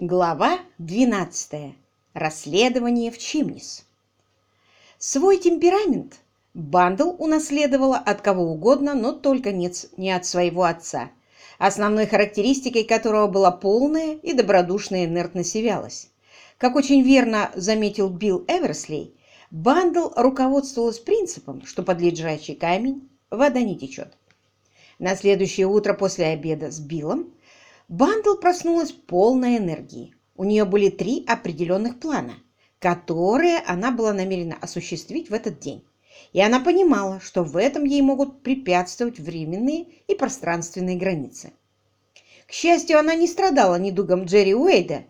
Глава 12. Расследование в Чимнис. Свой темперамент Бандл унаследовала от кого угодно, но только не от своего отца, основной характеристикой которого была полная и добродушная инертность и. Как очень верно заметил Билл Эверслей, Бандл руководствовалась принципом, что под лежачий камень вода не течет. На следующее утро после обеда с Биллом Бандл проснулась полной энергии. У нее были три определенных плана, которые она была намерена осуществить в этот день. И она понимала, что в этом ей могут препятствовать временные и пространственные границы. К счастью, она не страдала недугом Джерри Уэйда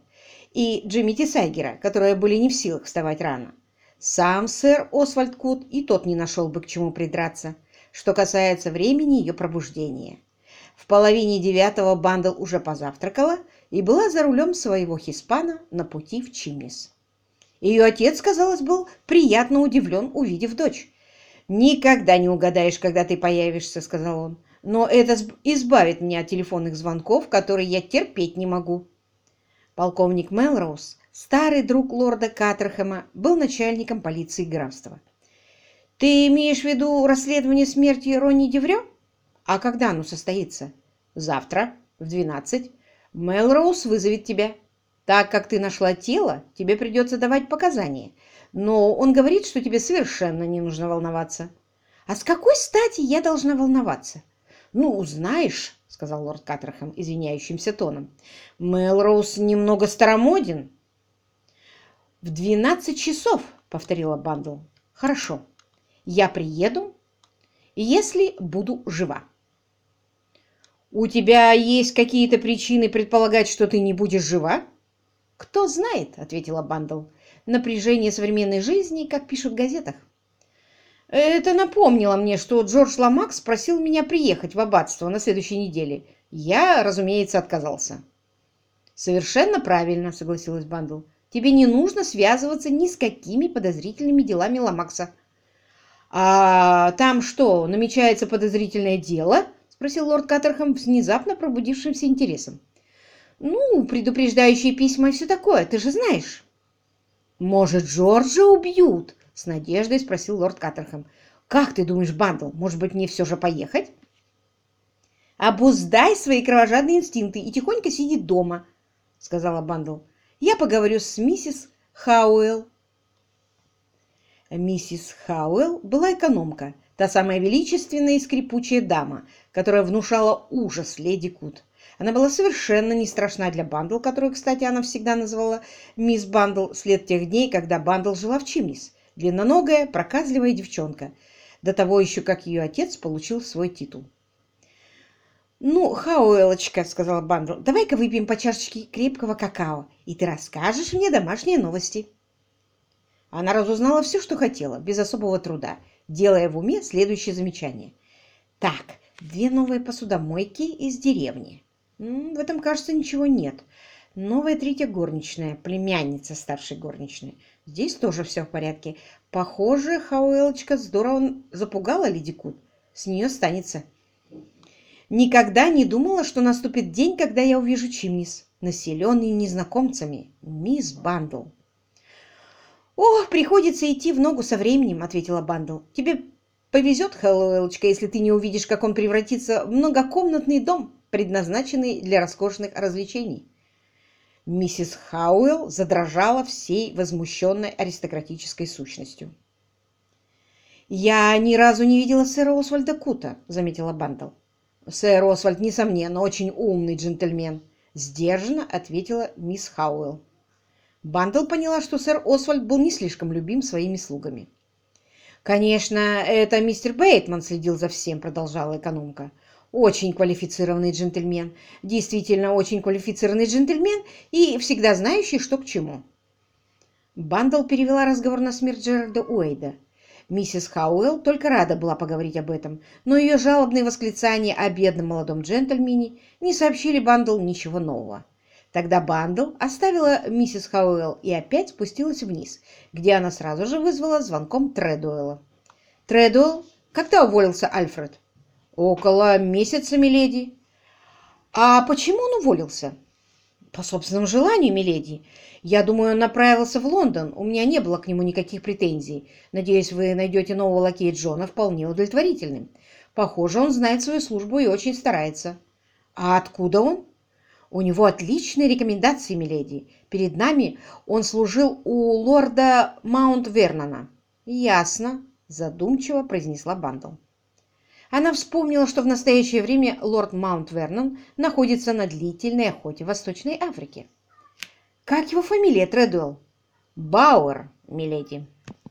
и Джимми Тисайгера, которые были не в силах вставать рано. Сам сэр Освальд Кут и тот не нашел бы к чему придраться, что касается времени ее пробуждения. В половине девятого Бандл уже позавтракала и была за рулем своего хиспана на пути в Чимнис. Ее отец, казалось, был приятно удивлен, увидев дочь. «Никогда не угадаешь, когда ты появишься», — сказал он. «Но это избавит меня от телефонных звонков, которые я терпеть не могу». Полковник Мелроуз, старый друг лорда Каттерхэма, был начальником полиции графства. «Ты имеешь в виду расследование смерти Ронни Деврё?» А когда оно состоится? Завтра в двенадцать. Мелроуз вызовет тебя. Так как ты нашла тело, тебе придется давать показания. Но он говорит, что тебе совершенно не нужно волноваться. А с какой стати я должна волноваться? Ну, знаешь, сказал лорд Каттерхэм извиняющимся тоном, Мелроуз немного старомоден. В двенадцать часов, повторила Бандл. Хорошо, я приеду, если буду жива. «У тебя есть какие-то причины предполагать, что ты не будешь жива?» «Кто знает», — ответила Бандл. «Напряжение современной жизни, как пишут в газетах». «Это напомнило мне, что Джордж Ламакс просил меня приехать в аббатство на следующей неделе. Я, разумеется, отказался». «Совершенно правильно», — согласилась Бандл. «Тебе не нужно связываться ни с какими подозрительными делами Ламакса». «А там что, намечается подозрительное дело?» Спросил лорд Каттерхэм с внезапно пробудившимся интересом. «Ну, предупреждающие письма и все такое, ты же знаешь». «Может, Джорджа убьют?» — с надеждой спросил лорд Каттерхэм. «Как ты думаешь, Бандл, может быть, мне все же поехать?» «Обуздай свои кровожадные инстинкты и тихонько сиди дома», — сказала Бандл. «Я поговорю с миссис Хауэлл». Миссис Хауэлл была экономка, та самая величественная и скрипучая дама, которая внушала ужас леди Кут. Она была совершенно не страшна для Бандл, которую, кстати, она всегда называла мисс Бандл след тех дней, когда Бандл жила в Чимнис. Длинноногая, проказливая девчонка. До того еще, как ее отец получил свой титул. «Ну, Хауэлочка», — сказала Бандл, — «давай-ка выпьем по чашечке крепкого какао, и ты расскажешь мне домашние новости». Она разузнала все, что хотела, без особого труда, делая в уме следующее замечание. «Так, Две новые посудомойки из деревни. В этом, кажется, ничего нет. Новая третья горничная, племянница старшей горничной. Здесь тоже все в порядке. Похоже, Хауэлочка здорово запугала Леди Кут. С нее станется. Никогда не думала, что наступит день, когда я увижу Чимнис, населенный незнакомцами, мисс Бандл. «Ох, приходится идти в ногу со временем», — ответила Бандл. «Тебе Повезет, Хауэлочка, если ты не увидишь, как он превратится в многокомнатный дом, предназначенный для роскошных развлечений. Миссис Хауэлл задрожала всей возмущенной аристократической сущностью. «Я ни разу не видела сэра Освальда Кута», — заметила Бандл. «Сэр Освальд, несомненно, очень умный джентльмен», — сдержанно ответила миссис Хауэлл. Бандл поняла, что сэр Освальд был не слишком любим своими слугами. «Конечно, это мистер Бейтман следил за всем», — продолжала экономка. «Очень квалифицированный джентльмен, действительно очень квалифицированный джентльмен и всегда знающий, что к чему». Бандл перевела разговор на смерть Джерарда Уэйда. Миссис Хауэлл только рада была поговорить об этом, но ее жалобные восклицания о бедном молодом джентльмене не сообщили Бандл ничего нового. Тогда Бандл оставила миссис Хауэлл и опять спустилась вниз, где она сразу же вызвала звонком Тредуэлла. «Тредуэлл, когда уволился Альфред?» «Около месяца, миледи». «А почему он уволился?» По собственному желанию, миледи. Я думаю, он направился в Лондон. У меня не было к нему никаких претензий. Надеюсь, вы найдете нового лакея Джона вполне удовлетворительным. Похоже, он знает свою службу и очень старается. А откуда он? У него отличные рекомендации, миледи. Перед нами он служил у лорда Маунт-Вернона. Ясно, задумчиво произнесла Бандл. Она вспомнила, что в настоящее время лорд Маунт-Вернон находится на длительной охоте в Восточной Африке. «Как его фамилия, Тредуэлл?» «Бауэр, миледи».